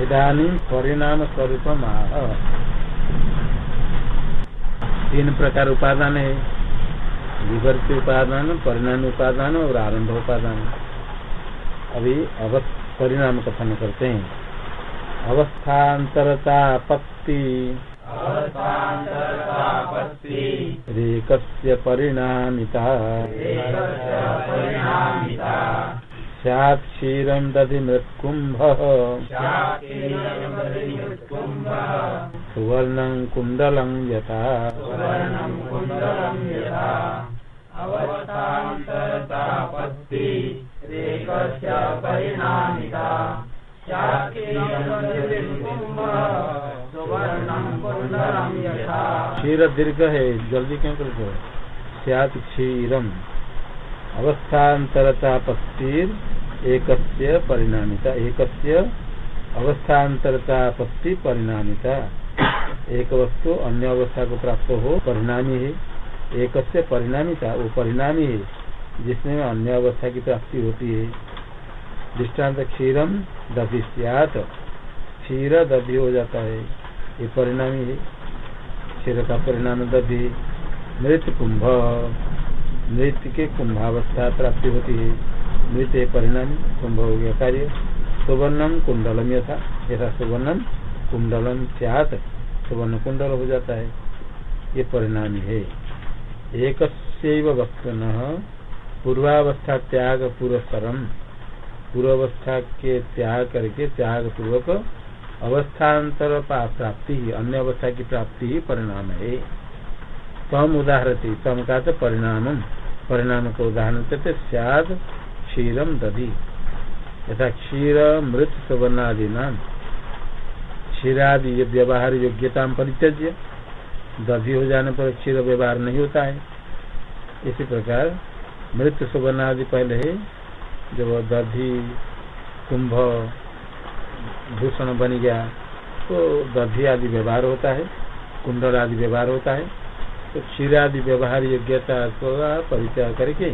इधानी परिणाम स्वरूप आह तीन प्रकार उपादान है। विवर्ती उपादान परिणाम उपादान और आरंभ उपादान। अभी अवस्थ परिणाम कथन करते हैं। अवस्थान्तरता पत्ति रेकस्य परिणामिता। स्यात् क्षीरं दधि मृत्कुम्भः। सुवर्णं कुण्डलं यथा। क्षीर दीर्घ है जल्दी क्यों करते हो स्यात् क्षीरम। अवस्थान्तरता पत्तिर एक परिणामिता एक अवस्थान्तरता पत्ति परिणामिता। एक वस्तु अन्य अवस्था को प्राप्त हो, परिणामी है। एक परिणामिता वो परिणामी है, जिसमें अन्य अवस्था की प्राप्ति होती है। दृष्टांत क्षीरम दधि क्षीर दधि हो जाता है, ये परिणामी है। क्षीर का परिणाम दधि मृत कुंभ मृत के कुंभावस्था प्राप्ति होती है। मृत परिणामी कुंभ हो गया कार्य। सुवर्णम कुंडलम यथा। यथा सुवर्णम कुंडलम सियात। सुवर्ण कुंडल हो जाता है। ये परिणामी है। एक वस्तु पूर्वावस्था त्याग पुरस्सरम पूर्वावस्था के त्याग करके त्याग पूर्वक अवस्थान्तर प्राप्ति ही अन्य अवस्था की प्राप्ति ही परिणाम है। तम उदाहरती, तम का तो परिणाम परिणाम को उदाहरण देते सद क्षीरम दधी। यथा क्षीर, मृत सुवर्णादि नाम क्षीरादि व्यवहार योग्यता परित्यज्य, दधि हो जाने पर क्षीर व्यवहार नहीं होता है। इसी प्रकार, मृत, सुवर्णादि पहले है जब दधि, कुंभ, भूषण बन गया तो दधि आदि व्यवहार होता है, कुंडल आदि व्यवहार होता है। तो क्षीर व्यवहार योग्यता को परिचय करके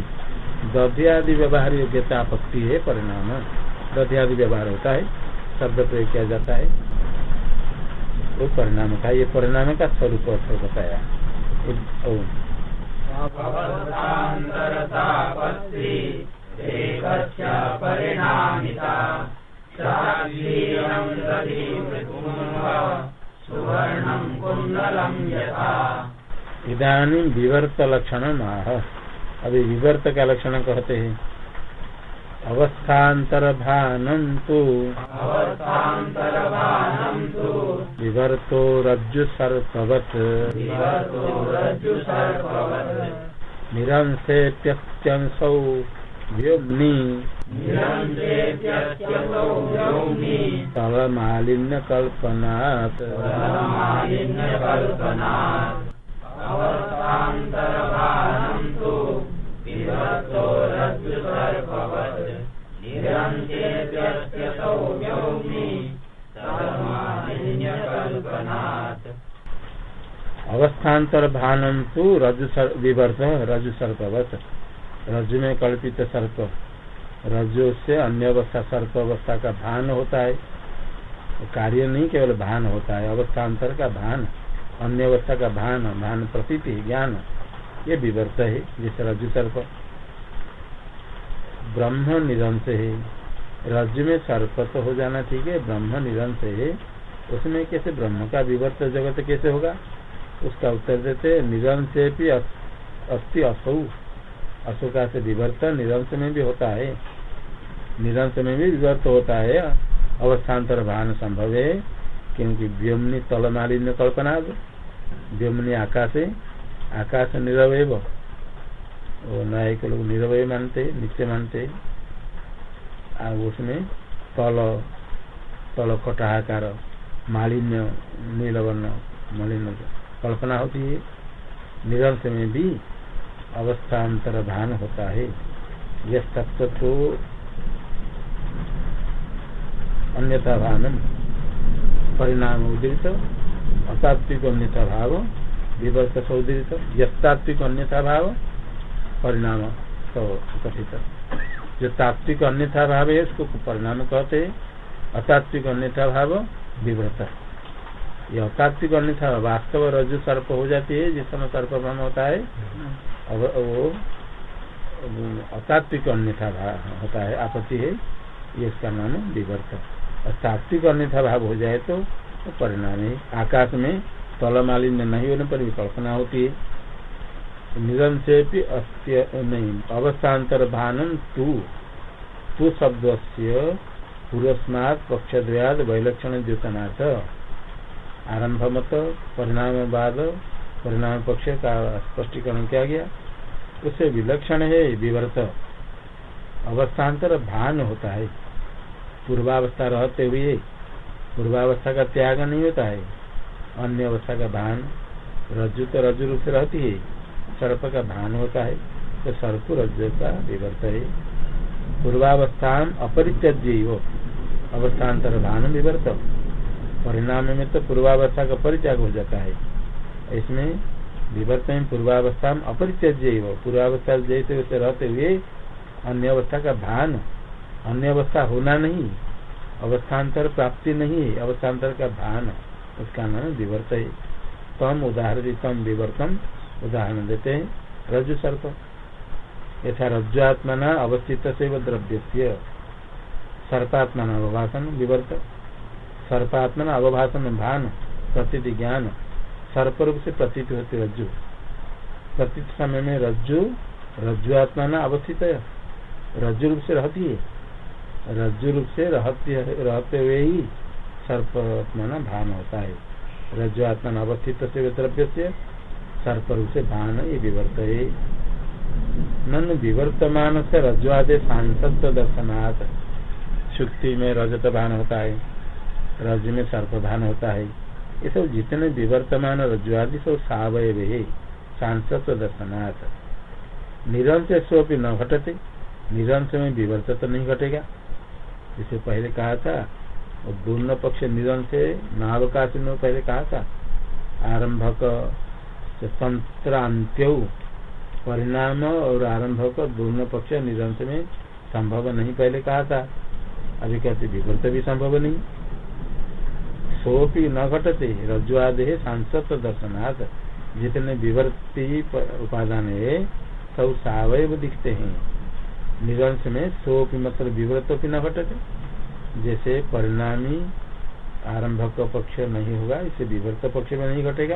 दधि आदि व्यवहार योग्यता आपत्ति है परिणाम। दधि आदि व्यवहार होता है शब्द प्रयोग किया जाता है। वो परिणाम का, ये परिणाम का स्वरूप अर्थ बताया। इधानी विवर्त लक्षण आह अभी विवर्त का लक्षण कहते हैं। अवस्थान्तर भानम तो। विवर्तो रज्जु सर्पवत निरंसेप्यंसौ व्योम्नि तलमालिन्य कल्पनात् अवस्थान्तर भानम तो रजु विवर्त रजु सर्पवत रज्जु में कल्पित सर्प। रज्जु से अन्य अवस्था सर्प अवस्था का भान होता है। कार्य नहीं केवल भान होता है अवस्थान्तर का भान। अन्य अवस्था का भान भान प्रतीति, ज्ञान, ये विवर्त है, जैसे रज्जु सर्प ब्रह्म निरंश है। रज्जु में सर्प तो हो जाना ठीक है, ब्रह्म निरंश है। उसमें कैसे ब्रह्म का विवर्त जगत कैसे होगा? उसका उत्तर देते निरंश भी अस्थि असौ। अशोका से विवर्तन निरंश में भी होता है। निरंश में भी विवर्त होता है। अवस्थान्तर भान संभव है, क्योंकि व्योमनी तल मालिन्य कल्पना व्योमनी आकाश आकाश निरवय वो न्यायिक लोग निरवय मानते नित्य मानते उसमें तल तल कटाकार मालिन्य नीलवर्ण मलिन कल्पना होती है निरंश में भी अवस्थान्तर भान होता है यह तत्व तो अन्यथा भानम परिणाम उदृत अतात्विक अन्यथा भाव, विवर्त सौदृत यत्तात्विक अन्यथा भाव, परिणाम कथित जो तात्विक अन्यथा भाव है उसको परिणाम कहते हैं। अतात्विक अन्यथा भाव, विव्रत। ये अतात्विक अन्यथा वास्तव रजु सर्प हो जाती है, जिस समय सर्प भ्रम होता है, अब वो अतात्विक अन्यथा भाव होता है, आपत्ति है, ये इसका नाम विवर्त। और तात्विक अन्यथा भाव हो जाए तो परिणाम है आकाश में तल मालिन्य नहीं होने पर भी कल्पना होती है। निरन से भी नहीं अवस्थान्तर भानम तू तू शब्द से पूर्वस्मात पक्षद्वयाद वैलक्षण द्योतनाथ आरंभ मत परिणाम बाद परिणाम पक्ष का स्पष्टीकरण किया गया। उससे विलक्षण है, विवर्त। अवस्थान्तर भान होता है। पूर्वावस्था रहते हुए पूर्वावस्था का त्याग नहीं होता है। अन्य अवस्था का भान, रज्जु तो रज्जु रूप से रहती है। सर्प का भान होता है तो सर्प रज्जु का विवर्त है। पूर्वावस्था अपरित्यज्य हो अवस्थान्तर भान विवर्त। परिणाम में तो पूर्वावस्था का परित्याग हो जाता है। इसमें विवर्त में पूर्वावस्था में अपरित्यज्य हो पूर्वावस्था जैसे वैसे रहते हुए अन्य अवस्था का भान, अन्य अवस्था होना नहीं। अवस्थान्तर प्राप्ति नहीं है अवस्थान्तर का भान उसका नाम विवर्त है। तम उदाहरण तम विवर्तम उदाहरण देते हैं। रज्जु सर्प। यथा रज्जुआत्मना अवस्थित से द्रव्य से सर्पात्मना अवभाषण, विवर्त। सर्पात्मना अवभाषण भान, प्रतीति ज्ञान। सर्प रूप से प्रतीत होती रज्जु। प्रतीत समय में रज्जु, रज्जुआत्मना अवस्थित है। रज्जु रूप से रहती है। रज्जु रूप से रहते हुए ही सर्प सर्पत्मना भान होता है। रज्जु आत्मा अवस्थित से द्रव्य से सर्प रूप से भान ये विवर्त है। नन विवर्तमान से रज्जुआदि सांसद दर्शनाथ शुक्ति में रजत भान होता है। रज में सर्प भान होता है। ये सब जितने विवर्तमान रज्जुआदि सब सावय है। सांसद दर्शनाथ। निरंश स्वपी न घटते। निरंश में विवर्त तो नहीं घटेगा। जिसे पहले कहा था, और दोनों पक्ष निधन से नावकाश में पहले कहा था। आरंभक संत्रांत्य परिणाम और आरंभक दोनों पक्ष निरंश में संभव नहीं पहले कहा था। अभी कहते विवर्त भी संभव नहीं। सोपी न घटते रज्जुआद है सांसद दर्शनाथ। जितने विवर्ती उपादान है सब सवयव दिखते हैं। निरंश में सोपी मतलब विवर्त भी न घटते। जैसे परिणामी आरंभ का पक्ष नहीं होगा इसे विवर्त पक्ष में नहीं घटेगा,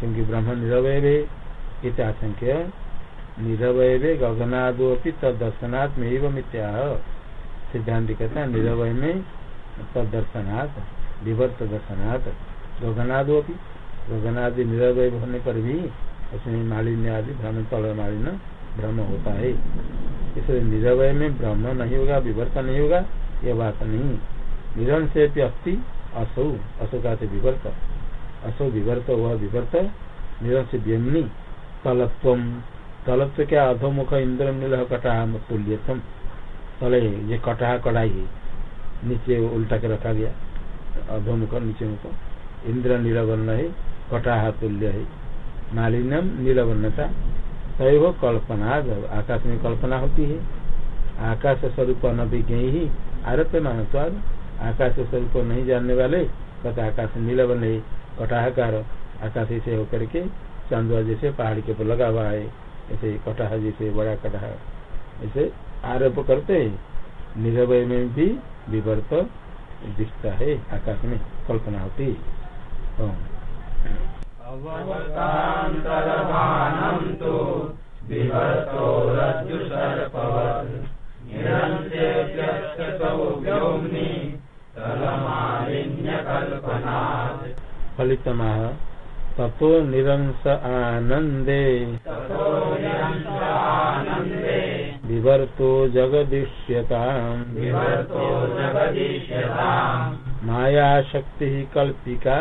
क्योंकि ब्रह्म निरवय इत्याशंक्य निरवय गगनादोपि तदर्शनात् में एवं मिथ्या। सिद्धांत कहता है, निरवय में तदर्शनात् विवर्त दर्शनात् गगनादोपि गगनादि निरवय होने पर भी उसमें मालिन्य आदि भ्रम तल मालिन्य भ्रम होता है। इसलिए निरवय में भ्रम नहीं होगा, विवर्त नहीं होगा, यह बात नहीं। निरन से अस्थि, असौ, असो का विवर्त। असो विवर्त, वह विवर्त, निरन से व्यमनी, तलत्व। तलत्व क्या? अधोमुख इंद्र नील कटाह तुल्यतम तले ये कटाह कड़ाई है। नीचे उल्टा के रखा गया। अधोमुख नीचे मुख। इंद्र नीलवर्ण है, कटाह तुल्य है। मालिन्यम नीलवर्णता तय कल्पना आकाश में कल्पना होती है। आकाश स्वरूप अनभिज्ञ ही आरोप मान स्वाद आकाश स्वरूप नहीं जानने वाले कहते आकाश नीलवन नहीं कटाहकार आकाश से होकर के चांदुआ जैसे पहाड़ के ऊपर लगा हुआ है। ऐसे कटाह जैसे बड़ा कटाह ऐसे आरोप करते हैं। निरवय में भी विवर्त दिखता है। आकाश में कल्पना होती है। फलित ततो निरंस आनंदे विवर्तो जगदीश्यता माया शक्ति कल्पिका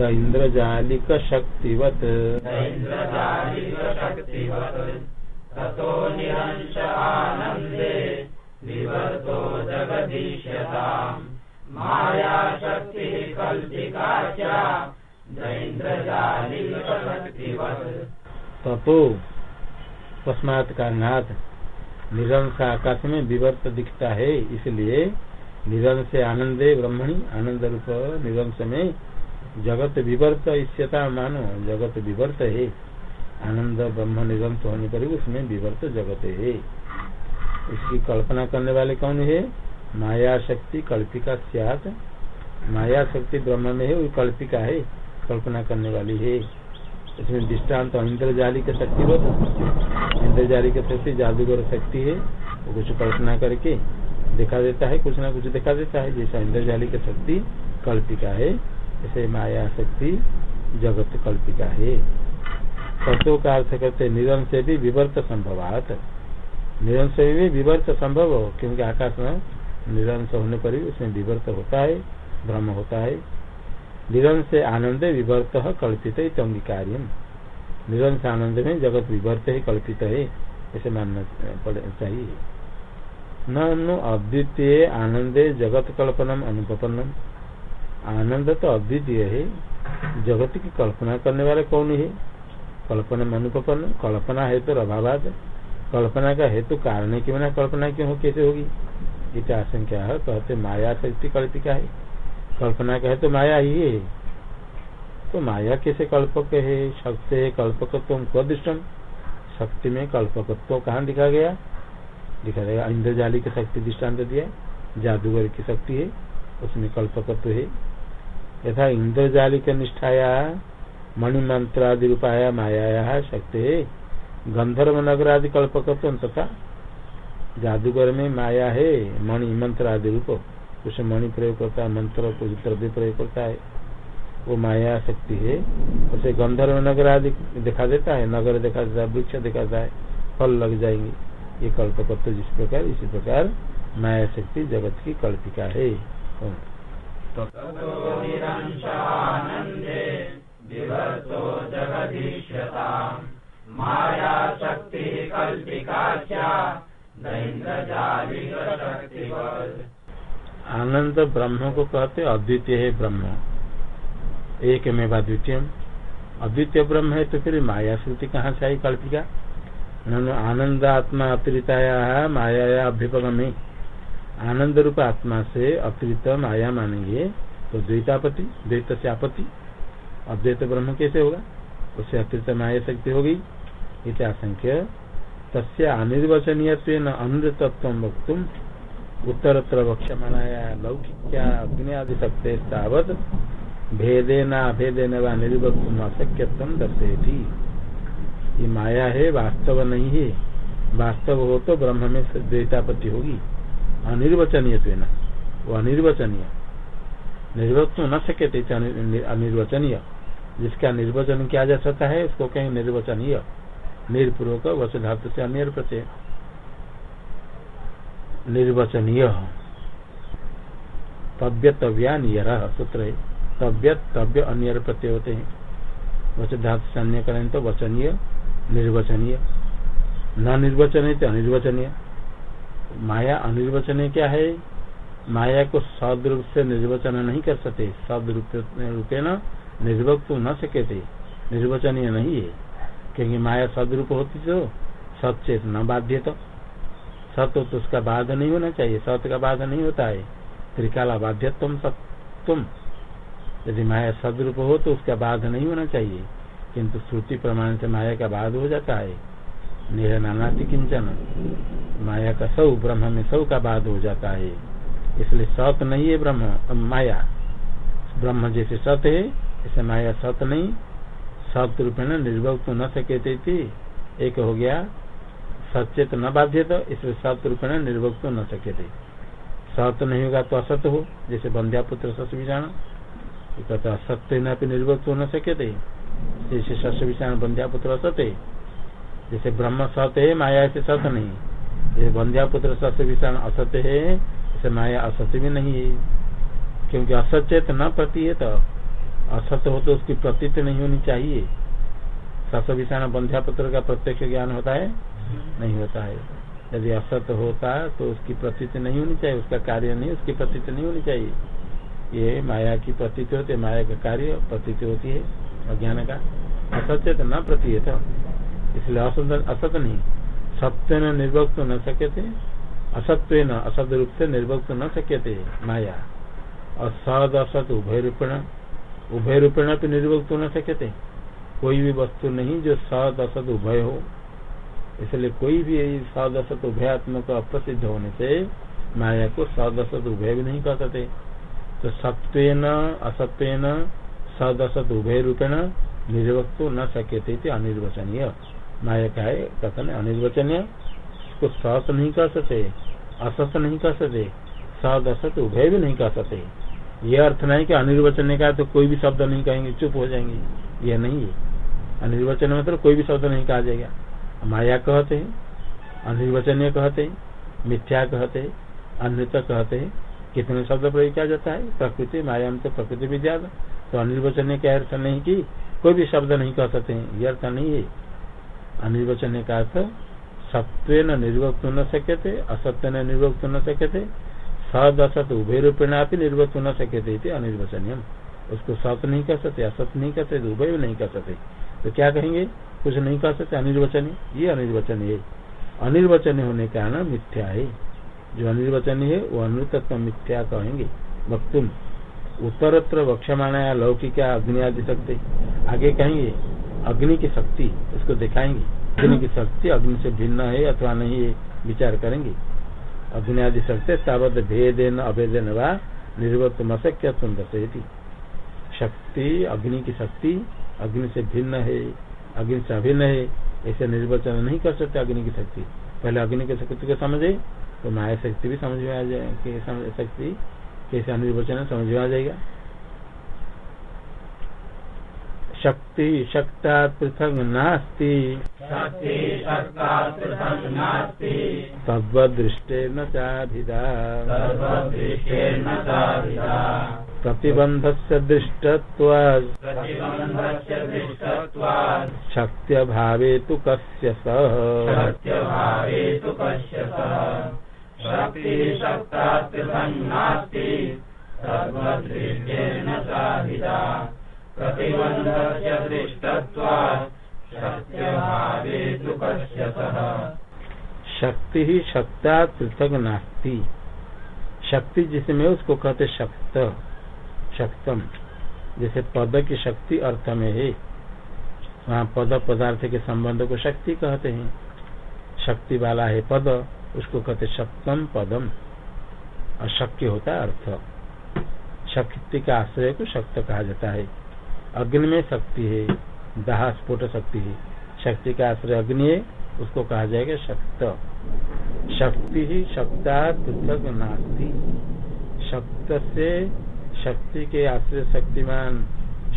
दैन्द्रजालिक शक्तिवत ततो निरंश आनंदे विवर्तो जगदीश्यता माया शक्ति कल्पिका ततो तस्मात् कारणात् निरंश आकाश में विवर्त दिखता है, इसलिए निरंश आनंदे ब्रह्मणी आनंद रूप निरंश में जगत विवर्त इष्यता मानो, जगत विवर्त है। आनंद ब्रह्म निरंश होने पर उसमें विवर्त जगत है। इसकी कल्पना करने वाले कौन है? माया शक्ति कल्पिका सियात। माया शक्ति ब्रह्म में है, वो कल्पिका है, कल्पना करने वाली है। इसमें दृष्टांत इंद्रजाली की शक्ति बहुत इंद्रजाली की शक्ति, जादूगर शक्ति है। वो कुछ कल्पना करके दिखा देता है, कुछ ना कुछ दिखा देता है। जैसा इंद्रजाली की शक्ति कल्पिका है, ऐसे माया शक्ति जगत कल्पिका है। तत्व का अर्थ करते निरंश से भी विवर्त संभवात। निरंश से भी विवर्त संभव हो, क्योंकि आकाश में निरंश होने पर भी उसमें विवर्त होता है भ्रम होता है। निरंश आनंद विवर्त कल्पित है अंगीकार्य निरंश आनंद में जगत विवर्त ही कल्पित है, ऐसे मानना चाहिए। न अद्वितीय आनंदे जगत कल्पनम अनुपन्नम आनंद तो अद्वितीय है, जगत की कल्पना करने वाले कौन है? कल्पना अनुपन्न कल्पना है तो अभाव कल्पना का हेतु कारण की बिना कल्पना क्यों कैसे होगी? इतना आशंका है कहते माया शक्ति कल्पिका है। कल्पना का है तो माया ही है। तो माया कैसे कल्पक है? शक्ति है कल्पकत्व कदृष्टम शक्ति में कल्पकत्व कहाँ दिखा गया? दिखा गया इंद्रजाली की शक्ति दृष्टांत दिया। जादूगर की शक्ति है, उसमें कल्पकत्व है। यथा इंद्रजाली के निष्ठाया मणिमंत्र मणिमंत्रादि रूपाया माया शक्ति है। गंधर्व नगर आदि कल्पकत्व तथा जादूगर में माया है मणि मंत्र आदि रूप। उसे मणि प्रयोग करता है, मंत्र, कुछ द्रव्य प्रयोग करता है, वो माया शक्ति है। उसे गंधर्व नगर आदि दिखा देता है, नगर दिखा देता है, वृक्ष दिखाता है, फल लग जाएँगे। ये कल्पकत्व जिस प्रकार, इसी प्रकार माया शक्ति जगत की कल्पिका है। माया शक्ति कल्पिका आनंद ब्रह्म को कहते अद्वितीय है ब्रह्म। एक में द्वितीय। अद्वितीय ब्रह्म है तो फिर माया श्रुति कहाँ से आई कल्पिका? उन्होंने आनंद आत्मा अतिरिताया माया या अभ्युपगम। आनंद रूप आत्मा से अतिरिक्त माया मानेंगे तो द्वैतापति द्वैत से आपत्ति। अद्वैत ब्रह्म कैसे होगा? उससे अतिरिक्त माया शक्ति होगी इत्याशंक्य तस्य अनिर्वचनीय अनुतत्व वक्त उत्तरत्र वक्षमाणाया लौकिक्या अग्नि आदि शक्ति तावत भेदेन अभेदेन व निर्वक्तुम अशक्यत्व दर्शेती ये माया है, वास्तव नहीं है। वास्तव हो तो ब्रह्म में द्वैतापत्ति होगी। अनिर्वचनीय वो अनिर्वचनीय। निर्वक्तु न सके अनिर्वचनीय। जिसका निर्वचन किया जा सकता है, उसको कहीं निर्वचनीय। निर्पूर्वक वच से अन्य निर्वचनीय। तव्य तव्या नियर, सूत्र। है तव्य तव्य अन्य प्रत्यय होते हैं वच धातु से अन्य करें तो वचनीय, निर्वचनीय। न निर्वचनीय तो अनिर्वचनीय। माया अनिर्वचनीय क्या है? माया को सदरूप से निर्वचन नहीं कर सकते सदरूप रूपे न निर्वक्त न सके थे। निर्वचनीय नहीं है। क्योंकि माया सदरूप होती तो सचेत न बाध्य तो सत्य तो उसका बाध नहीं होना चाहिए। सत्य का बाध नहीं होता है। त्रिकाला बाध्य तुम तुम यदि माया सदरूप हो तो उसका बाध नहीं होना चाहिए। किंतु श्रुति प्रमाण से माया का बाध हो जाता है। नेह नानाति किंचन। माया का सौ, ब्रह्म में सौ का बाध हो जाता है। इसलिए सत नहीं है ब्रह्म माया। ब्रह्म जैसे सत है, ऐसे माया सत नहीं। सत रूपेण निर्भक्त न सके थी। एक हो गया सचेत न बाध्य तो इसलिए सत रूपेण निर्भक्त न सके थे सत नहीं होगा तो असत हो, जैसे बंध्या पुत्र सस विषाण कहते असत्य न निर्भक्त न सके थे जैसे सस विषाण बंध्या पुत्र असत है जैसे ब्रह्म सत्य है, माया से सत नहीं। जैसे बंध्या पुत्र सस विषाण असत्य है जैसे माया असत्य भी नहीं है। क्योंकि असचेत न प्रति है तो असत्य हो तो उसकी प्रतीत नहीं होनी चाहिए। सस विषाण बंध्या पुत्र का प्रत्यक्ष ज्ञान होता है। नहीं होता है। यदि असत होता तो उसकी प्रतीत नहीं होनी चाहिए, उसका कार्य नहीं, उसकी प्रतीत नहीं होनी चाहिए। ये माया की प्रतीत होती है, माया का कार्य प्रतीत होती है, अज्ञान का। असत्य तो न प्रतीत इसलिए असत असत नहीं। सत्य न निर्भक्त न सके थे असत्य न असत रूप से निर्भक्त न सके थे माया। और सद असत, उभय रूपेण उभय रूपेण निर्भक्त न सके थे कोई भी वस्तु नहीं जो सद, असत, उभय हो। इसलिए कोई भी सद असत उभयात्मक अप्रसिद्ध होने से माया को सद असत उभय भी नहीं कर सकते। तो सत्व असत्व सद असत उभय रूपेण निर्वक्त न सके थे अनिर्वचनीय। माया का है, कथन अनिर्वचनीय। उसको सत नहीं कर सकते, असत नहीं कर सकते सद उभय भी नहीं कर सकते। ये अर्थ नहीं कि अनिर्वचन का तो कोई भी शब्द नहीं कहेंगे, चुप हो जाएँगे। ये नहीं है। अनिर्वचन मतलब कोई भी शब्द नहीं कहा जाएगा। माया कहते हैं अनिर्वचनीय कहते, मिथ्या कहते अन्यता कहते हैं कितने शब्द प्रयोग किया जाता है? प्रकृति, माया में तो प्रकृति भी ज़्यादा। तो अनिर्वचनीय का अर्थ नहीं की कोई भी शब्द नहीं कह सकते हैं। ये अर्थ नहीं है। अनिर्वचनीय का अर्थ सत्व न निर्वक्त न सके थे असत्य न निर्वक्त न सके थे सद असत उभय रूपेण आप निर्वक्त न सके थे अनिर्वचनीय उसको सत नहीं कर सकते, असत नहीं कर सकते, उभय नहीं कर सकते। तो क्या कहेंगे? कुछ नहीं कह सकते, अनिर्वचनीय। ये अनिर्वचनीय। है अनिर्वचनीय होने का कारण मिथ्या है। जो अनिर्वचनीय है, वो अनुतत्व मिथ्या कहेंगे। वक्तुम। उत्तरत्र वक्षमाणा लौकिक अग्नि आदि शक्ति। आगे कहेंगे, अग्नि की शक्ति उसको दिखाएँगे। अग्नि की शक्ति अग्नि से भिन्न है अथवा नहीं है, विचार करेंगे। अग्नि आदि शक्ति तावत भेदेन अभेदन व निर्वत मशक्य शक्ति, अग्नि की शक्ति अग्नि से भिन्न है, अग्नि से अभिन्न है, ऐसे निर्वचन नहीं कर सकते अग्नि की शक्ति। पहले अग्नि की शक्ति को समझे तो माया शक्ति भी समझ में आ जाए शक्ति कैसे अनिर्वचन समझ में आ जाएगा। शक्ति शक्ता पृथक नास्ति। तद्वदृष्टेन चाभिधा प्रतिबंध से दृष्टत्वात्। शक्त्यभावे तु कस्य शक्ति ही शक्ता पृथक नास्ती। शक्ति जिसमें उसको कहते शक्त, शक्तम। जैसे पद की शक्ति अर्थ में है। वहाँ पद पदार्थ के संबंध को शक्ति कहते हैं। शक्ति वाला है पद, उसको कहते सप्तम पदम। अशक्य होता है अर्थ। शक्ति का आश्रय को शक्त कहा जाता है। अग्नि में शक्ति है, दाह स्फोट शक्ति है। शक्ति का आश्रय अग्नि है, उसको कहा जाएगा शक्त। शक्ति ही शक्ता पृथक नास्ती। शक्त से शक्ति के आश्रय शक्तिमान,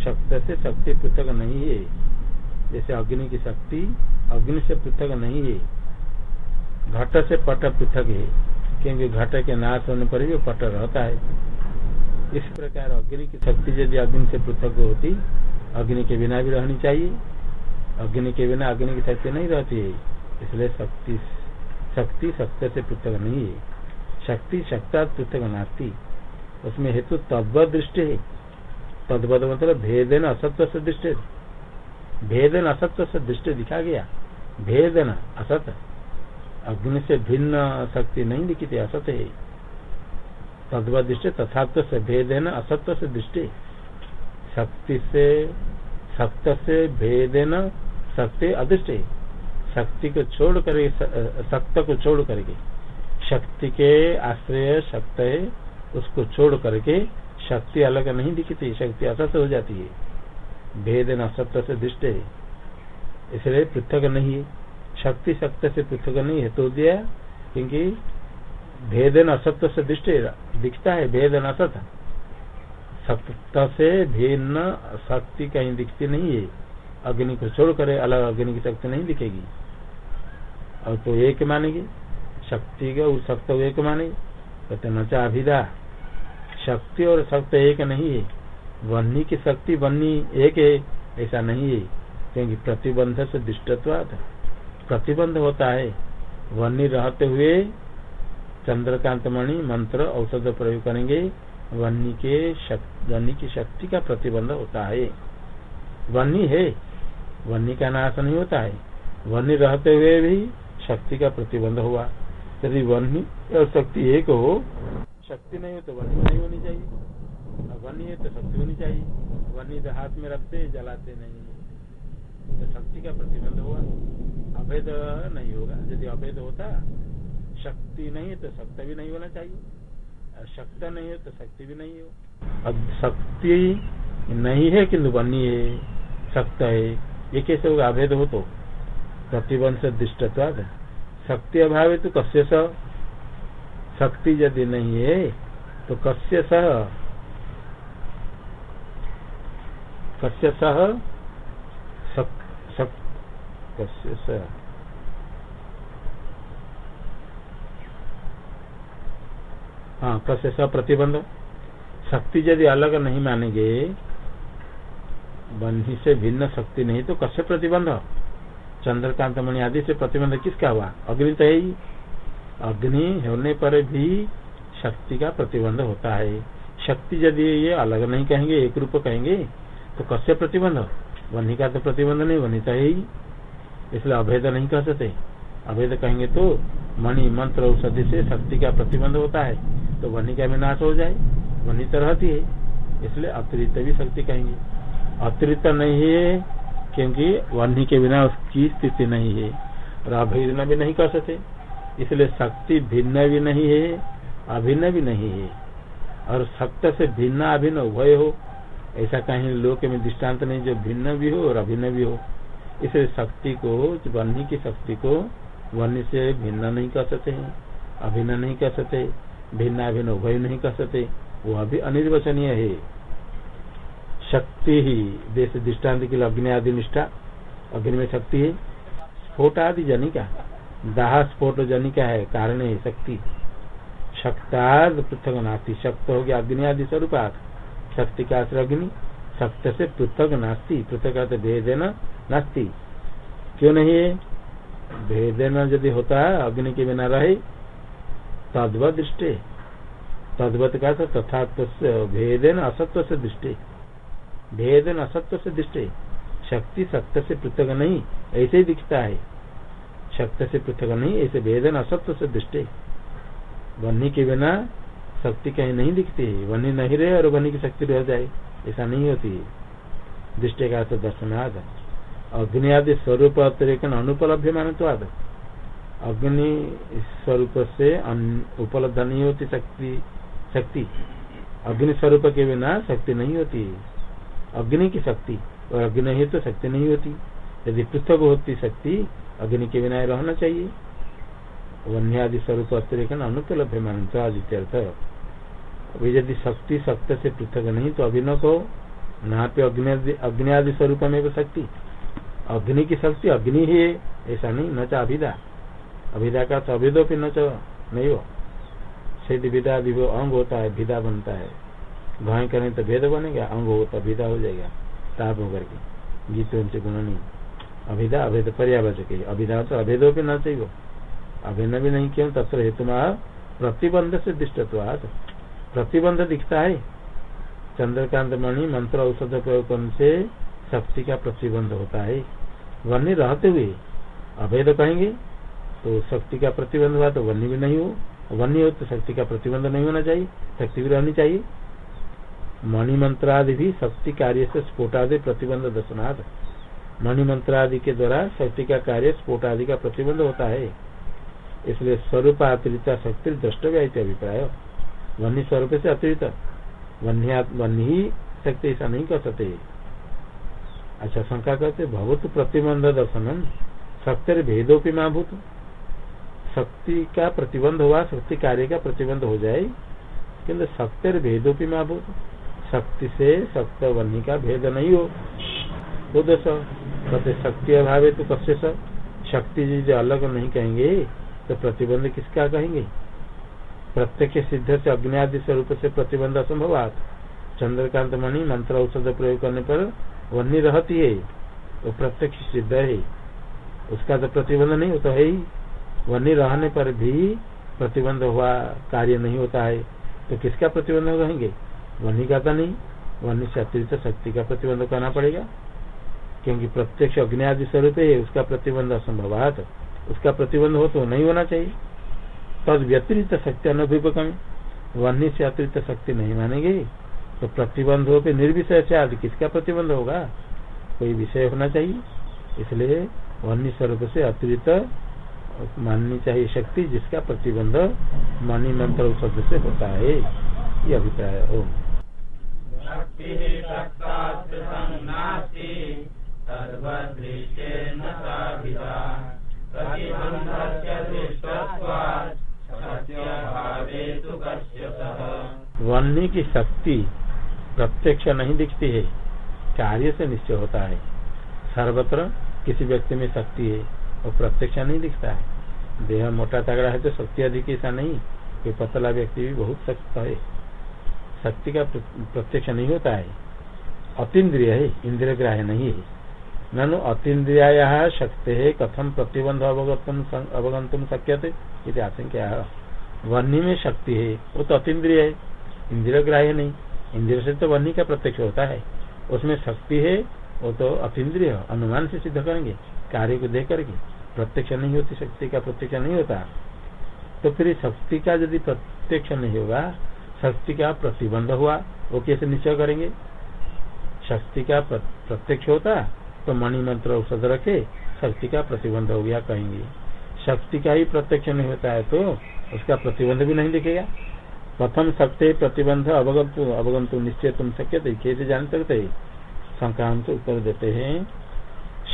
शक्त से शक्ति पृथक नहीं है। जैसे अग्नि की शक्ति, अग्नि से पृथक नहीं है। घट से पट पृथक है, क्योंकि घट के नाश होने पर भी पट रहता है। इस प्रकार अग्नि की शक्ति यदि अग्नि से पृथक होती, अग्नि के बिना भी रहनी चाहिए। अग्नि के बिना अग्नि की शक्ति नहीं रहती है। इसलिए शक्ति शक्ति सत्य से पृथक नहीं है। शक्ति शक्ता पृथक नास्ती। उसमें हेतु तद्वत दृष्टि है। तद्वत मतलब भेदन असत्व से दृष्टि। भेदन असत्व से दृष्टि दिखा गया। भेदन असत। अग्नि से भिन्न शक्ति नहीं दिखती, असत है। तद्वत दृष्टि तथात्व से भेदन असत्व से दृष्टि। शक्ति से सत्य से भेदन शक्ति अदृष्ट। शक्ति को छोड़ कर सत्य को छोड़ करके। शक्ति के आश्रय, शक्त है उसको छोड़ करके शक्ति अलग नहीं दिखती, शक्ति असत्य हो जाती है। भेद न असत्य से दृष्ट। है इसलिए पृथक नहीं है। शक्ति सत्य से पृथक नहीं है तो दिया, क्योंकि भेद न असत्य से दृष्टि दिखता है, भेद न असत सत्य से भिन्न शक्ति कहीं दिखती नहीं है। अग्नि को छोड़ करे अलग अग्नि की शक्ति नहीं दिखेगी। और तो एक मानेगी। शक्ति का उस सत्य एक मानेगी। कहते नचा अभिदा शक्ति और सत्य एक नहीं है। वन्नी की शक्ति वन्नी एक है, ऐसा नहीं है। क्योंकि प्रतिबंध से दृष्टत्वाद प्रतिबंध होता है। वन्नी रहते हुए चंद्रकांत मणि मंत्र औषध प्रयोग करेंगे। वन्नी के वन्नी की शक्ति का प्रतिबंध होता है। वन्नी है वन्नी का नाश नहीं होता है। वन्नी रहते हुए भी शक्ति का प्रतिबंध हुआ। यदि वन्य और शक्ति एक हो, शक्ति नहीं हो तो वन्य नहीं होनी चाहिए। वन्य है तो शक्ति होनी चाहिए। वन्य तो हाथ में रखते जलाते नहीं तो शक्ति का प्रतिबंध हुआ। अभेद नहीं होगा। यदि अभेद होता शक्ति नहीं है तो शक्ति भी नहीं होना चाहिए। शक्ति नहीं है तो शक्ति भी नहीं हो। अब शक्ति नहीं है किन्तु बनी है, शक्त है, ये कैसे होगा? अभेद हो तो। प्रतिबंध से दृष्टत्वाद शक्ति अभाव है तो कस्य स? शक्ति यदि नहीं है तो कस्य सह कस्य सह कस्य सह हाँ स प्रतिबंध। शक्ति यदि अलग नहीं मानेंगे बन्ही से भिन्न शक्ति नहीं तो कस्य प्रतिबंध? चंद्रकांत मणि आदि से प्रतिबंध किसका हुआ? अग्नि तो है अग्नि होने पर भी शक्ति का प्रतिबंध होता है। शक्ति यदि ये अलग नहीं कहेंगे, एक रूप कहेंगे तो कस्य प्रतिबंध? वन्य का तो प्रतिबंध नहीं वन्य तो है ही। इसलिए अभेद नहीं कह सकते। अभेद कहेंगे तो मणि मंत्र औषधि से शक्ति का प्रतिबंध होता है। तो वन्य का विनाश हो जाए वनी तो रहती है, इसलिए अतिरिक्त भी शक्ति कहेंगे। अतिरिक्त नहीं है, क्योंकि वन्य के बिना उसकी स्थिति नहीं है, और अभिन्न भी नहीं कर सकते। इसलिए शक्ति भिन्न भी नहीं है, अभिन्न भी नहीं है। और सत्य से भिन्न अभिन्न उभय हो, ऐसा कहीं लोक में दृष्टांत नहीं, जो भिन्न भी हो और अभिन्न भी हो। इसलिए शक्ति को, वन्य की शक्ति को वन्य से भिन्न नहीं कर सकते हैं, अभिन्न नहीं कर सकते। भिन्न अभिन्न उभय नहीं कर सकते। वो अभी अनिर्वचनीय है। शक्ति ही देश दृष्टांत के लिए अग्नि आदि निष्ठा। अग्नि में शक्ति है। स्फोट आदि जनिका दाह स्फोट जनिका है। कारण है शक्ति। शक्ताद पृथक नास्ती। शक्त हो गया अग्नि आदि स्वरूप शक्ति का आश्रय अग्नि। शक्त से पृथक नास्ती। पृथक भेदेन नास्ती। क्यों नहीं है? भेदेन यदि होता है अग्नि के बिना रहे। तद्वत दृष्टि। तद्वत का तथा भेदेन असत्व से दृष्टि। भेदन असत्व से दृष्टि। शक्ति सत्य से पृथक नहीं, ऐसे ही दिखता है। शक्ति से पृथक नहीं, ऐसे भेदन असत्व से दृष्टि। वन्य के बिना शक्ति कहीं नहीं दिखती। है वन्य नहीं रहे और वन्य की शक्ति रह जाए, ऐसा नहीं होती। है दृष्टि का दर्शन दर्शनाद। अग्नि आदि स्वरूप अतिरिक्त अनुपलभ्य मानवाद अग्नि स्वरूप से उपलब्ध नहीं होती शक्ति शक्ति। अग्नि स्वरूप के बिना शक्ति नहीं होती। अग्नि की शक्ति, और अग्नि ही तो शक्ति नहीं होती। यदि पृथक होती शक्ति, अग्नि के बिना रहना चाहिए। वन्यादि स्वरूप अतिरिक्त अनुपलभ्य मानता आदित्यर्थ अभी यदि शक्ति शक्त से पृथक नहीं तो अभी न कहो। न पे अग्नि आदि स्वरूप में शक्ति। अग्नि की शक्ति अग्नि ही है, ऐसा नहीं, न चाह अभिदा का तो अभिदो न नहीं हो। सिद्ध विदा अंग होता है विदा बनता है। भय करें तो भेद बनेगा, अंग हो तो अभिदा हो जाएगा। ताप होकर के। गीत गुण नहीं। अभिदा अभेद पर्यावचक अभिदा तो अभेदो भी न चाहिए। अभिन्न भी नहीं क्यों? तत्र हेतु प्रतिबंध से दृष्टत्वाद प्रतिबंध दिखता है। चंद्रकांत मणि मंत्र औषध प्रयोग से शक्ति का प्रतिबंध होता है। वन्य रहते हुए अभेद कहेंगे। तो शक्ति का प्रतिबंध हुआ तो वन्य भी नहीं हो। वन्य हो तो शक्ति का प्रतिबंध नहीं होना चाहिए। शक्ति भी रहनी चाहिए। मणिमंत्रादि भी शक्ति कार्य से स्फोटादि प्रतिबंध दर्शनाथ मणिमंत्रादि के द्वारा शक्ति का कार्य स्फोटादि का प्रतिबंध होता है। इसलिए स्वरूप अतिरिक्त शक्ति द्रष्टव्य अभिप्राय। वन्य स्वरूप से अतिरिक्त। वन्य ही शक्ति ऐसा नहीं कर सकते। अच्छा शंका करते भगवत प्रतिबंध दर्शन शक्ति भेदोपी महाभूत शक्ति का प्रतिबंध हुआ, शक्ति कार्य का प्रतिबंध हो जाए किन्तु शक्ति भेदोपी महाभूत शक्ति से शक्त वन्य का भेद नहीं हो। वो दस, कहते शक्ति अभाव है तो कस्य शक्ति जी जो अलग नहीं कहेंगे तो प्रतिबंध किसका कहेंगे? प्रत्यक्ष सिद्ध से अग्नि आदि स्वरूप से प्रतिबंध असंभव चंद्रकांत मणि मंत्र औषध प्रयोग करने पर वन्य रहती है। वो तो प्रत्यक्ष सिद्ध है। उसका तो प्रतिबंध नहीं होता है ही। वन्य रहने पर भी प्रतिबंध हुआ, कार्य नहीं होता है। तो किसका प्रतिबंध रहेंगे? वन्य का तो नहीं, वन्य से अतिरिक्त शक्ति का प्रतिबंध करना पड़ेगा। क्योंकि प्रत्यक्ष अग्नि आदि स्वरूप है, उसका प्रतिबंध असंभव उसका प्रतिबंध हो तो नहीं होना चाहिए। तद व्यतिरिक्त शक्ति अनुभूपकम वन्य से अतिरिक्त शक्ति नहीं मानेंगे तो प्रतिबंध हो निर्विषय से आदि किसका प्रतिबंध होगा? कोई विषय होना चाहिए। इसलिए वन्य स्वरूप से अतिरिक्त माननी चाहिए शक्ति जिसका प्रतिबंध मणि मंत्र शब्द से होता है। ये अभिप्राय हो। वन्य की शक्ति प्रत्यक्ष नहीं दिखती है। कार्य से निश्चय होता है। सर्वत्र किसी व्यक्ति में शक्ति है। और प्रत्यक्ष नहीं दिखता है। देह मोटा तगड़ा है तो शक्ति अधिक ऐसा नहीं। कोई पतला व्यक्ति भी बहुत सख्त है। शक्ति का प्रत्यक्ष नहीं होता है। अतीन्द्रिय है इंद्रिय ग्राह्य नहीं है। ननु अतीन्द्रिया शक्ति है कथम प्रतिबंध अवगतम शक्य थे आशंका वन्य में शक्ति है, वो तो अतीन्द्रिय है। इंद्रिय ग्राह्य नहीं। इंद्रिय से तो वन्य का प्रत्यक्ष होता है। उसमें शक्ति है, वो तो अतीन्द्रिय अनुमान से सिद्ध करेंगे। कार्य को देख करके प्रत्यक्ष नहीं होती, शक्ति का प्रत्यक्ष नहीं होता। तो फिर शक्ति का यदि प्रत्यक्ष नहीं होगा, शक्ति का प्रतिबंध हुआ, वो कैसे निश्चय करेंगे? शक्ति का प्रत्यक्ष होता तो मणि मंत्र औषध रखे, शक्ति का प्रतिबंध हो गया कहेंगे। शक्ति का ही प्रत्यक्ष नहीं होता है तो उसका प्रतिबंध भी नहीं दिखेगा। प्रथम शक्ति प्रतिबंध अवगत अवगंत निश्चय तुम शक्य थे कैसे जान सकते संक्रांत उत्तर देते हैं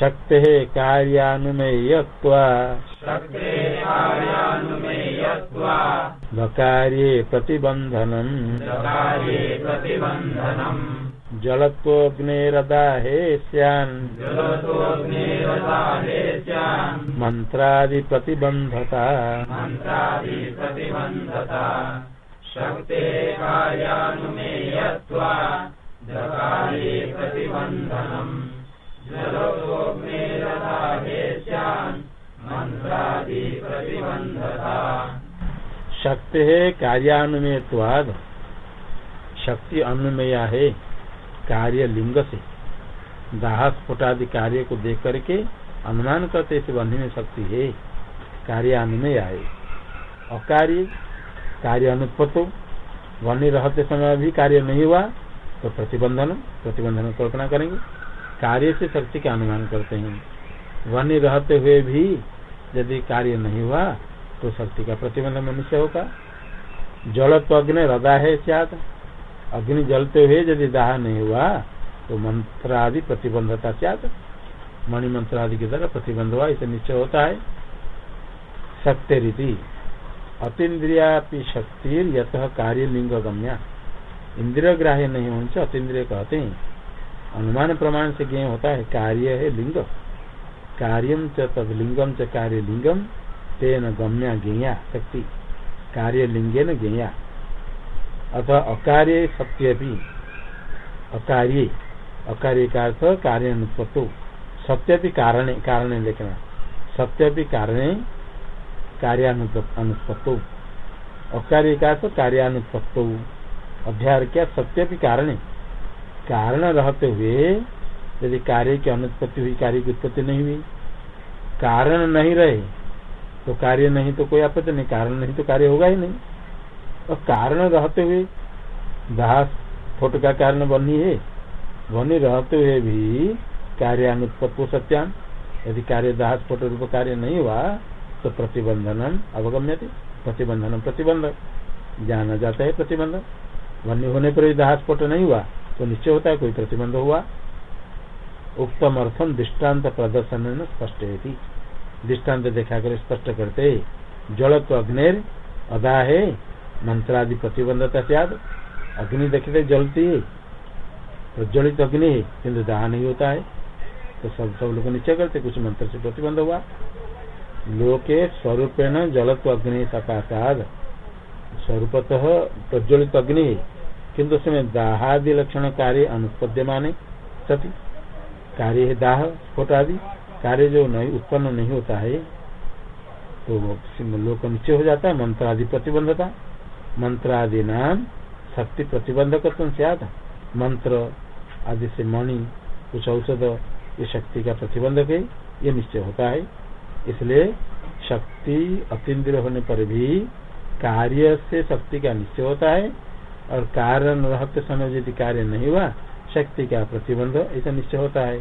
शक्ति कार्यानुमेयत्वार्ये प्रतिबंधनम जलत्वग्नेरदाहे स्यान्। मंत्रादि प्रतिबंधता शक्ति है कार्यानुमेयवाद शक्ति अनुमेया है कार्य लिंग से। दाह स्फुटादि कार्य को देख करके अनुमान करते इस बंधे में शक्ति है कार्य अनुमेय है। अकार्य कार्य अनुत्पत्तो वन्य रहते समय भी कार्य नहीं हुआ तो प्रतिबंधन प्रतिबंधन कल्पना करेंगे। कार्य से शक्ति का अनुमान करते हैं। वन रहते हुए भी यदि कार्य नहीं हुआ तो शक्ति का प्रतिबंध मनुष्य होगा। जल तो अग्नि हृदय है सियात। अग्नि जलते हुए यदि दाह नहीं हुआ तो मंत्र आदि प्रतिबंधता सियात। मणि मंत्र आदि की तरह प्रतिबंध हुआ, इसे निश्चय होता है। सत्य रीति। अतीन्द्रिया शक्ति यथ कार्य लिंग गम्या इंद्रिय ग्राह्य नहीं होने से अतीन्द्रिय कहते हैं। अनुमान प्रमाण से ज्ञ होता है, कार्य है लिंग। कार्यम च तद लिंगम च कार्य लिंगम तेन गम्या ज्ञा शक्ति। कार्य लिंगे न ज्ञा अथवा अकार्य सत्य भी अकार्य। अकार्य का अर्थ कार्य अनुत्पत्तो सत्य भी कारण कारण लिखना। सत्य भी कारण कार्यानुत्पत्तो अकार्य का अर्थ कार्यानुत्पत्तो। अध्याय क्या सत्य भी कारण। कारण रहते हुए यदि कार्य की अनुत्पत्ति हुई, कार्य की उत्पत्ति नहीं हुई, कारण नहीं रहे तो कार्य नहीं तो कोई आपत्ति नहीं, कारण नहीं तो कार्य होगा ही नहीं। और कारण रहते हुए दाह फोट का कारण बनी है, बनी रहते हुए भी कार्य अनुत्पत्ति सत्यान यदि कार्य दाह स्फोट रूप कार्य नहीं हुआ तो प्रतिबंधन अवगम्य थे प्रतिबंधन प्रतिबंध जाना जाता है प्रतिबंध वन्य होने पर भी दाह स्फोट नहीं हुआ तो निश्चय होता है कोई प्रतिबंध हुआ। उत्तम अर्थम दृष्टांत प्रदर्शन स्पष्ट है दृष्टांत देखा कर स्पष्ट करते जल तो अग्निर अदा है मंत्रादि प्रतिबंधता से अग्नि देखते जलती है प्रज्वलित अग्नि है किन्तु दाह नहीं होता है। तो सब सब लोग निश्चय करते, कुछ मंत्र से प्रतिबंध हुआ। लोके स्वरूपेण जलत्व अग्नि सकाशाद। स्वरूपतः प्रज्वलित अग्नि किंतु उसमें दाहादि लक्षण कार्य अनुपद्य माने सती। कार्य है दाह स्फोट आदि कार्य जो नहीं, उत्पन्न नहीं होता है तो लोक निश्चय हो जाता है मंत्र आदि प्रतिबंधता। मंत्र आदि नाम शक्ति प्रतिबंधक मंत्र आदि से मणि, कुछ औषध, ये शक्ति का प्रतिबंधक है, ये निश्चय होता है। इसलिए शक्ति अतीन्द्रिय होने पर भी कार्य से शक्ति का निश्चय होता है। और कारण रहते समय यदि कार्य नहीं हुआ शक्ति का प्रतिबंध ऐसा निश्चय होता है।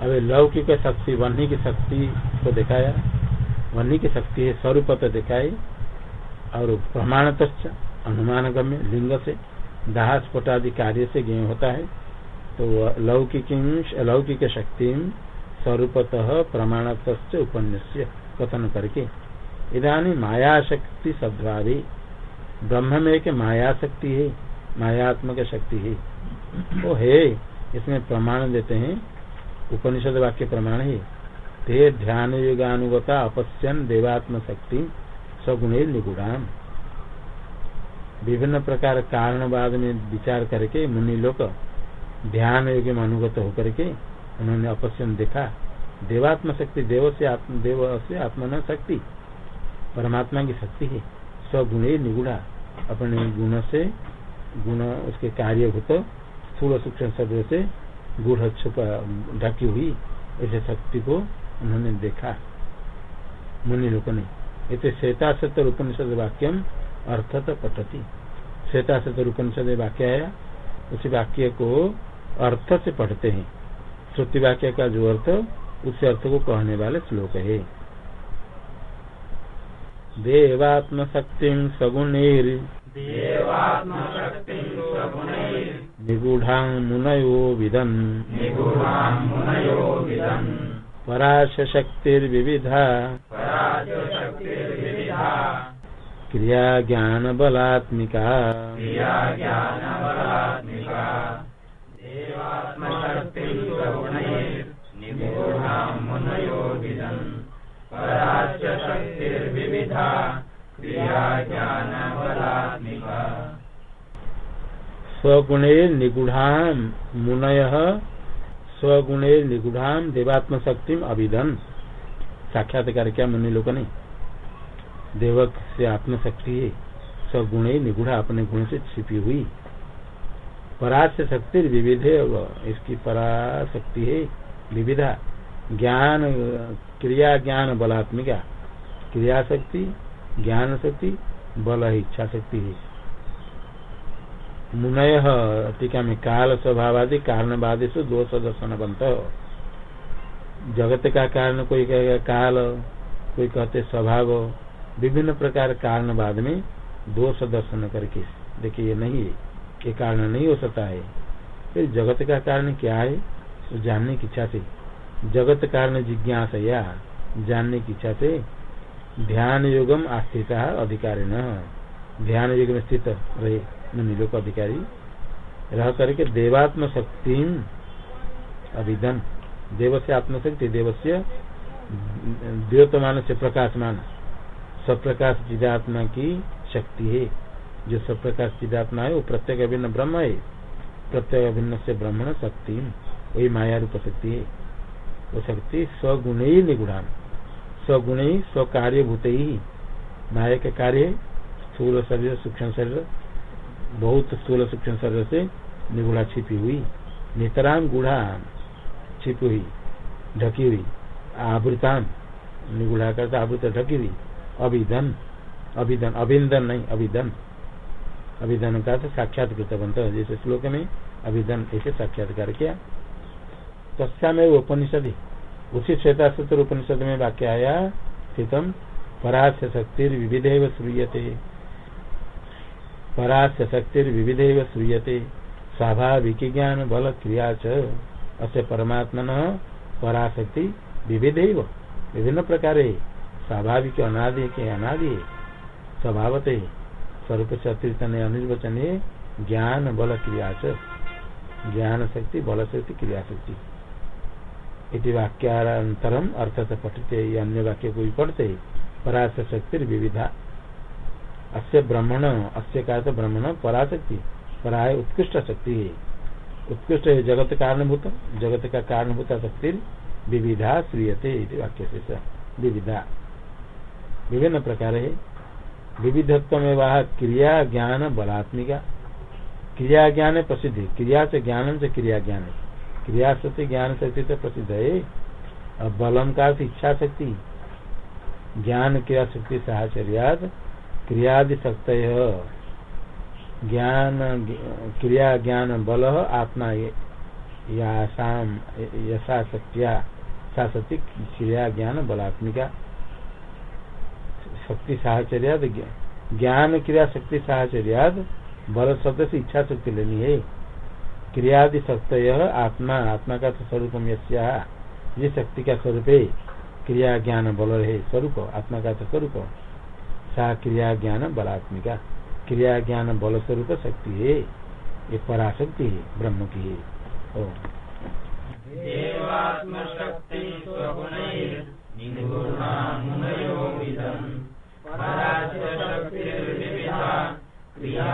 अभी लौकिक शक्ति वन्य की शक्ति को दिखाया। वन्य की शक्ति है स्वरूप तो दिखाई। और प्रमाण अनुमान गम्य लिंग से, दाह स्फोट आदि कार्य से ज्ञ होता है। तो लौकिक लौकिक शक्ति स्वरूपतः प्रमाणत उपन्यास कथन करके। इधानी मायाशक्ति शक्ति ब्रह्म में एक माया शक्ति है, मायात्मक शक्ति है। वो है, इसमें प्रमाण देते हैं, उपनिषद वाक्य प्रमाण है। ते ध्यान युगानुगता अपश्यन देवात्म शक्ति सगुण निगुणाम विभिन्न प्रकार कारणवाद में विचार करके मुनि लोग ध्यान योग में अनुगत होकर के उन्होंने अपश्यन देखा। देवात्म शक्ति, देव से आत्म, देव से आत्मा शक्ति, परमात्मा की शक्ति है। स्वगुण निगुणा, अपने गुण से, गुण उसके कार्य कार्यभूत, स्थूल सूक्ष्म शब्द से गुढ़ छुपा, ढकी हुई ऐसे शक्ति को उन्होंने देखा। मुनि लोगों ने इसे श्वेता सत्य उपनिषद वाक्यम अर्थ तो पठती। श्वेता सत्य उपनिषद वाक्य आया उसी वाक्य को अर्थ से पढ़ते हैं। श्रुति वाक्य का जो अर्थ उस अर्थ को कहने वाले श्लोक है। देवात्म शक्ति सगुणेर निगूढ़ा मुनयो विदन। पराश शक्तिर्विविधा क्रिया ज्ञान बलात्मिका स्वगुणे निगुढ़ाम मुनय स्वगुणे निगुढ़ाम देवात्म शक्ति अभिधन साक्षात्कार क्या मुनि लोग ने देवक से आत्मशक्ति है स्वगुणे निगुढ़ा अपने गुण से छिपी हुई। परास्य शक्ति विविध है इसकी पराशक्ति है विविधा। ज्ञान, क्रिया ज्ञान बलात्मिका। क्रिया शक्ति ज्ञान शक्ति, बल इच्छा शक्ति है। मुनय, टीका में काल स्वभावादि कारणवादी से दोष दर्शन बनता जगत का कारण कोई कहेगा काल, कोई कहते स्वभाव। विभिन्न प्रकार कारण बाद में दोष दर्शन करके, देखिए ये नहीं है ये कारण नहीं हो सकता है। फिर जगत का कारण क्या है? तो जानने की इच्छा से। जगत कारण जिज्ञास या जानने की इच्छा से ध्यान योगम आस्थित अधिकारी न ध्यान युग में स्थित रहे, मुनि अधिकारी। रह करके देवात्म शक्ति अभिधन देव से आत्मशक्ति देव द्योतमान से प्रकाशमान। सप्रकाश चिदात्मा की शक्ति है। जो सप्रकाश चिदात्मा है, वो प्रत्येक अभिन्न ब्रह्म है। प्रत्येक अभिन्न से ब्रह्मण शक्ति वही माया रूप शक्ति है। वो शक्ति स्वगुण ही निगुणान। स्वगुण ही स्व कार्यभूत ही। माया के कार्य स्थूल शरीर, सूक्ष्म शरीर, बहुत स्थूल, सूक्ष्म शरीर से निगुणा छिपी हुई। नितराम गुढ़ा छिपी हुई, ढकी हुई आवृतान निगुड़ा करता आवृत ढकी हुई। अभिधन अभिधन अभिंदन नहीं अभिधन अभिधन का तो साक्षात्कृत बनता है जैसे श्लोक में अभिधन ऐसे साक्षात्कार किया। तस्या में उपनिषद, उसी श्वेता सूत्र उपनिषद में वाक्य आया, स्थितम, परास्य शक्ति विविध श्रूयते। परास्य शक्ति विविध श्रूयते। स्वाभाविक ज्ञान बल क्रिया च परमात्मन पराशक्ति विविध विभिन्न प्रकार। स्वाभाविक अनादि के अनादि स्वभावते स्वरूप से अतिरिक्त अनिर्वचन ज्ञान, बल क्रिया ज्ञान शक्ति, बल शक्ति क्रिया शक्ति इति वाक्यांतरम अर्थ से पठते अन्य वाक्य को भी पढ़ते पराश शक्ति विविधा। अस्य ब्रह्मण, अस्य का तो ब्रह्मण, पराशक्ति। पराय उत्कृष्ट शक्ति है। उत्कृष्ट है जगत कारणभूत, जगत का कारणभूत शक्ति विविधा श्रीयते वाक्य से। विविधा। विभिन्न प्रकार है। विविधत्व में वह क्रिया ज्ञान बलात्मिका। क्रिया ज्ञान प्रसिद्ध। है क्रिया से ज्ञान से क्रिया ज्ञान है। क्रिया शक्ति, ज्ञान शक्ति तो प्रसिद्ध है। और बलम का इच्छा शक्ति। ज्ञान क्रिया शक्ति साहचर्याद क्रियादि शक्त ज्ञान, क्रिया ज्ञान बल आत्मा यशा शक्तिया सा शक्ति क्रिया ज्ञान बलात्मिका। शक्ति साहचर्याद ज्ञान क्रिया शक्ति साहचर्याद, बल शब्द से इच्छा शक्ति लेनी है। क्रियादि शक्त आत्मा आत्मा का तो स्वरूप ये शक्ति का स्वरूप है। क्रिया, ज्ञान, बल है, स्वरूप। आत्मा का तो स्वरूप। सा क्रिया, ज्ञान, बलात्मिका। क्रिया, ज्ञान, बल स्वरूप शक्ति है। ये पराशक्ति है, ब्रह्म की है। ओ क्रिया